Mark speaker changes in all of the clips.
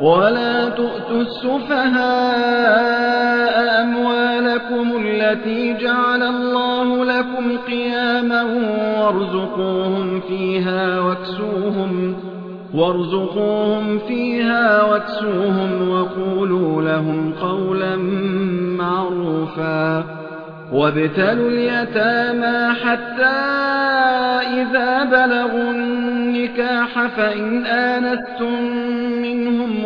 Speaker 1: ولا تؤتوا السفهاء أموالكم التي جعل الله لكم قياما وارزقوهم فيها واكسوهم وارزقوهم فيها واكسوهم وقولوا لهم قولا معروفا وابتلوا اليتامى حتى إذا بلغوا النكاح فإن آنستم منهم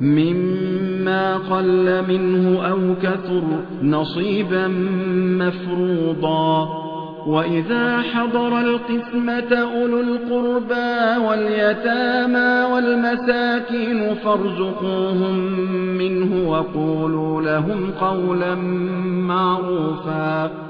Speaker 1: مما قل منه أو كثر نصيبا مفروضا. وإذا حضر القسمة أولو القربى واليتامى والمساكين فارزقوهم منه وقولوا لهم قولا معروفا.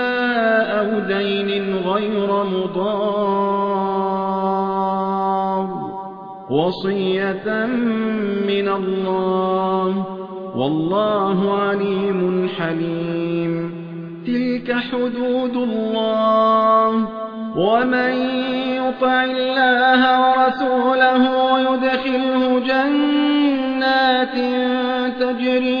Speaker 1: أو دين غير مضار وصية من الله والله عليم حليم. تلك حدود الله. ومن يطع الله ورسوله يدخله جنات تجري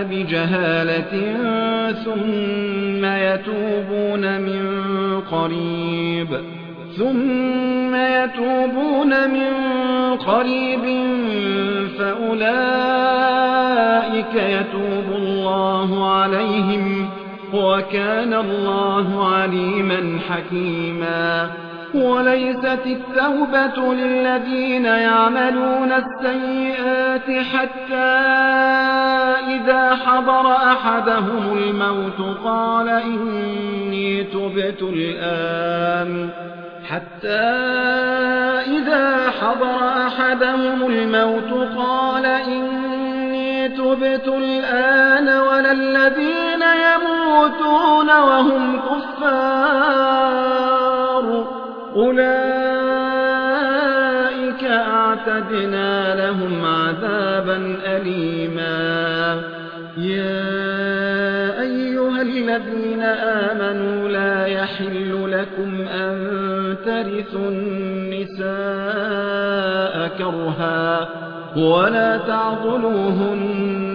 Speaker 1: بجهالة ثم يتوبون من قريب ثم يتوبون من قريب فأولئك يتوب الله عليهم وكان الله عليما حكيما. وليست التوبة للذين يعملون السيئات حتى إذا حضر أحدهم الموت قال إني تبت الآن. حتى إذا حضر أحدهم الموت قال إني تبت الآن. ولا الذين يموتون وهم كفار. أولئك أعتدنا لهم عذابا أليما. يا أيها الذين آمنوا لا يحل لكم أن ترثوا النساء كرها ولا تعضلوهن.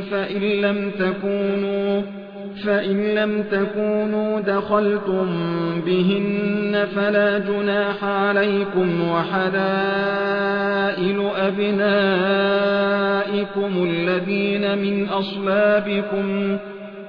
Speaker 1: فإن لم تكونوا فإن لم تكونوا دخلتم بهن فلا جناح عليكم وحلائل أبنائكم الذين من أصلابكم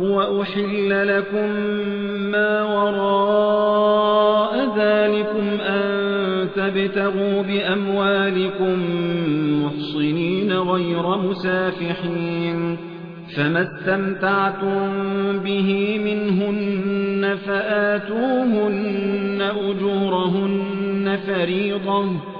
Speaker 1: وأحل لكم ما وراء ذلكم أن تبتغوا بأموالكم محصنين غير مسافحين فما استمتعتم به منهن فآتوهن أجورهن فريضة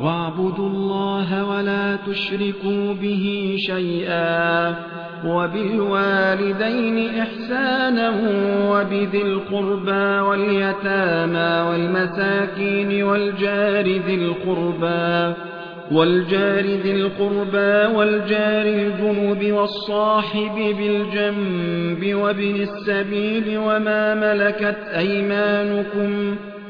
Speaker 1: واعبدوا الله ولا تشركوا به شيئا وبالوالدين إحسانا وبذي القربى واليتامى والمساكين والجار ذي القربى والجار ذي القربى والجار الجنوب والصاحب بالجنب وابن السبيل وما ملكت أيمانكم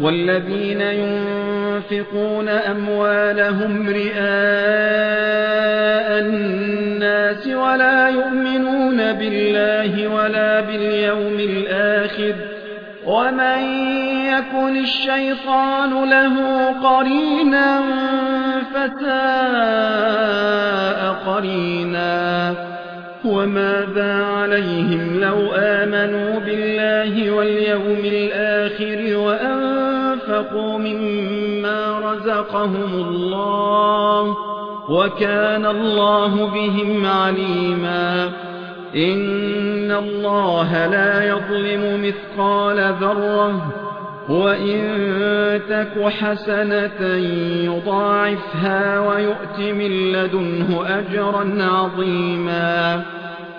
Speaker 1: والذين ينفقون أموالهم رئاء الناس ولا يؤمنون بالله ولا باليوم الآخر ومن يكن الشيطان له قرينا فساء قرينا وماذا عليهم لو آمنوا بالله واليوم الآخر وأنفقوا مما رزقهم الله وكان الله بهم عليما. إن الله لا يظلم مثقال ذرة وإن تك حسنة يضاعفها ويؤت من لدنه أجرا عظيما.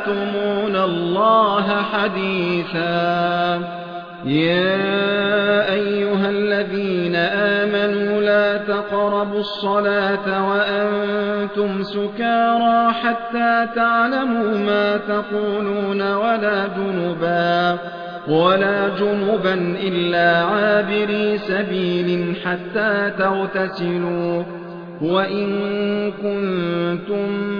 Speaker 1: يكتمون الله حديثا يا أيها الذين آمنوا لا تقربوا الصلاة وأنتم سكارى حتى تعلموا ما تقولون ولا جنبا ولا جنبا إلا عابري سبيل حتى تغتسلوا وإن كنتم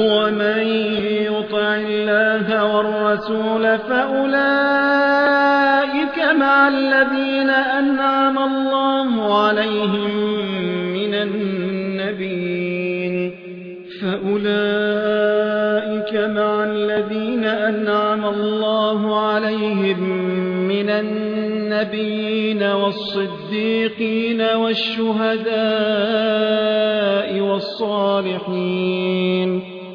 Speaker 1: ومن يطع الله والرسول فأولئك مع الذين أنعم الله عليهم من النبيين. فأولئك مع الذين أنعم الله عليهم من النبيين والصديقين والشهداء والصالحين.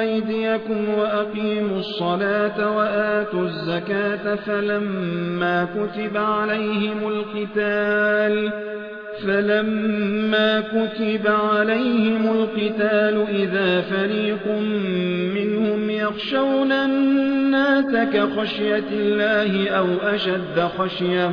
Speaker 1: أيديكم وأقيموا الصلاة وآتوا الزكاة فلما كتب عليهم القتال فلما كتب عليهم القتال إذا فريق منهم يخشون الناس كخشية الله أو أشد خشية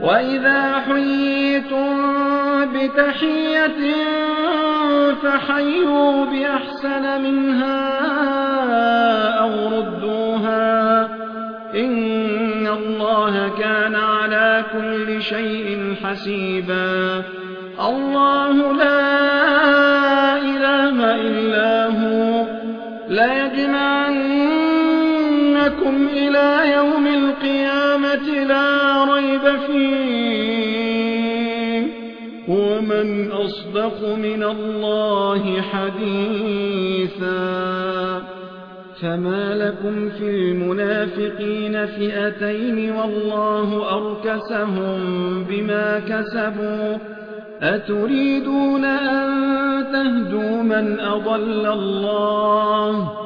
Speaker 1: وإذا حييتم بتحية فحيوا بأحسن منها أو ردوها إن الله كان على كل شيء حسيبا. الله لا إله إلا هو ليجمعنكم إلى يوم القيامة لا فيه ومن أصدق من الله حديثا. فما لكم في المنافقين فئتين والله أركسهم بما كسبوا. أتريدون أن تهدوا من أضل الله؟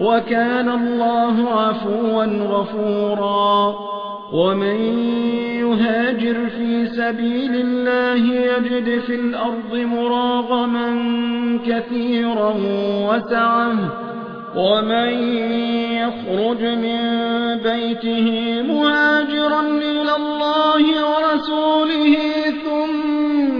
Speaker 1: وكان الله عفوا غفورا. ومن يهاجر في سبيل الله يجد في الأرض مراغما كثيرا وسعه. ومن يخرج من بيته مهاجرا إلى الله ورسوله ثم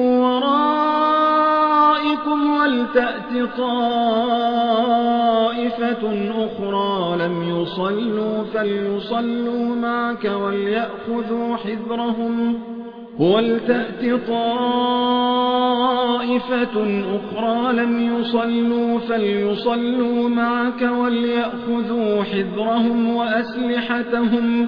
Speaker 1: ورائكم ولتأت طائفة أخرى لم يصلوا فليصلوا معك وليأخذوا حذرهم ولتأت طائفة أخرى لم يصلوا فليصلوا معك وليأخذوا حذرهم وأسلحتهم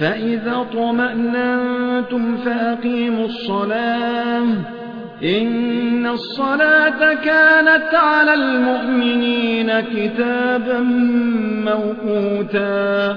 Speaker 1: فإذا طمأننتم فأقيموا الصلاة. إن الصلاة كانت على المؤمنين كتابا موقوتا.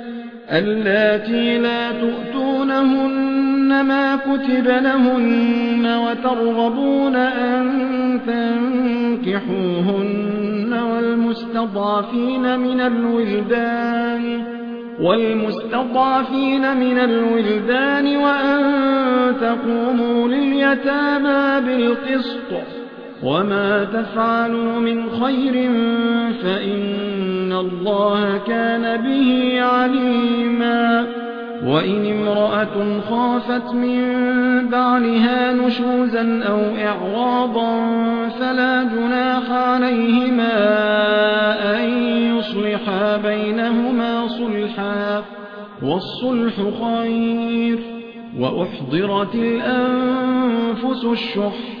Speaker 1: اللاتي لا تؤتونهن ما كتب لهن وترغبون أن تنكحوهن والمستضعفين من الولدان والمستضعفين من الولدان وأن تقوموا لليتامى بالقسط وما تفعلوا من خير فإن الله كان به عليما وإن امرأة خافت من بعلها نشوزا أو إعراضا فلا جناح عليهما أن يصلحا بينهما صلحا والصلح خير وأحضرت الأنفس الشح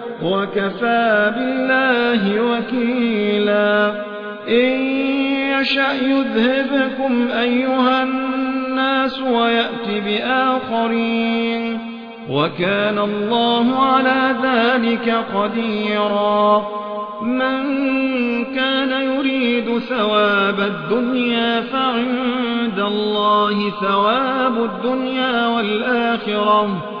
Speaker 1: وكفى بالله وكيلا. إن يشأ يذهبكم أيها الناس ويأت بآخرين. وكان الله على ذلك قديرا. من كان يريد ثواب الدنيا فعند الله ثواب الدنيا والآخرة.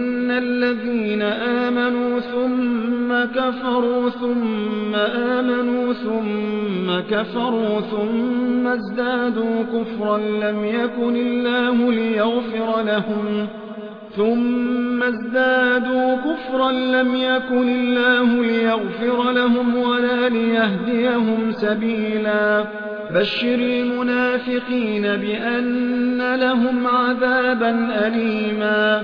Speaker 1: الذين آمنوا ثم كفروا ثم آمنوا ثم كفروا ثم ازدادوا كفرا لم يكن الله ليغفر لهم ثم ازدادوا كفرا لم يكن الله ليغفر لهم ولا ليهديهم سبيلا بشر المنافقين بأن لهم عذابا أليما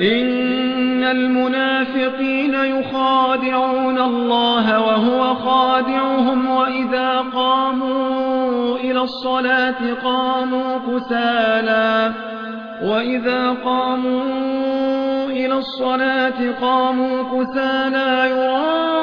Speaker 1: إن المنافقين يخادعون الله وهو خادعهم وإذا قاموا إلى الصلاة قاموا كسالا وإذا قاموا إلى الصلاة قاموا كسالا يراءون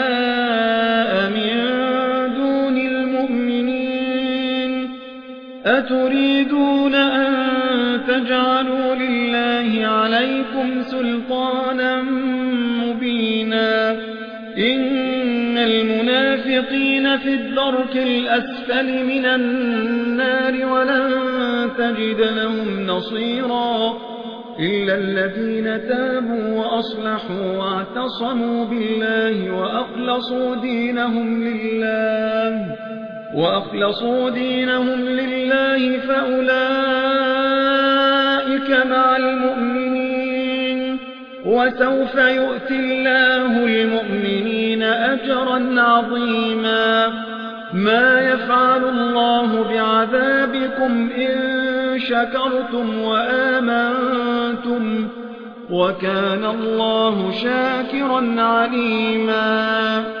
Speaker 1: أتريدون أن تجعلوا لله عليكم سلطانا مبينا إن المنافقين في الدرك الأسفل من النار ولن تجد لهم نصيرا إلا الذين تابوا وأصلحوا واعتصموا بالله وأخلصوا دينهم لله وأخلصوا دينهم لله فأولئك مع المؤمنين وسوف يؤتي الله المؤمنين أجرا عظيما ما يفعل الله بعذابكم إن شكرتم وآمنتم وكان الله شاكرا عليما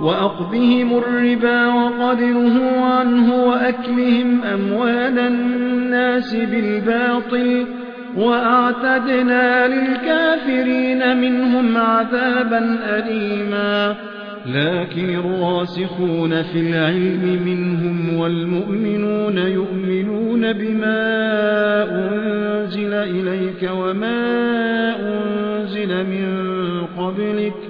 Speaker 1: وأخذهم الربا وقدره عنه وأكلهم أموال الناس بالباطل وأعتدنا للكافرين منهم عذابا أليما. لكن الراسخون في العلم منهم والمؤمنون يؤمنون بما أنزل إليك وما أنزل من قبلك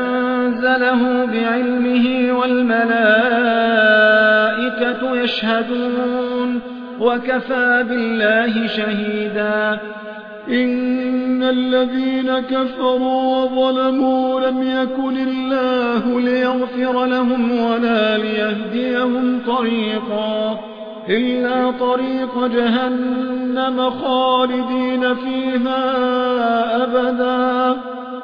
Speaker 1: أنزله بعلمه والملائكة يشهدون وكفى بالله شهيدا. إن الذين كفروا وظلموا لم يكن الله ليغفر لهم ولا ليهديهم طريقا. إلا طريق جهنم خالدين فيها أبدا.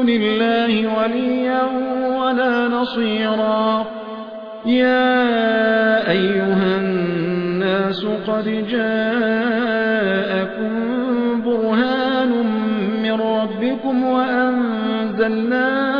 Speaker 1: دون الله وليا ولا نصيرا. يا أيها الناس قد جاءكم برهان من ربكم وأنزلنا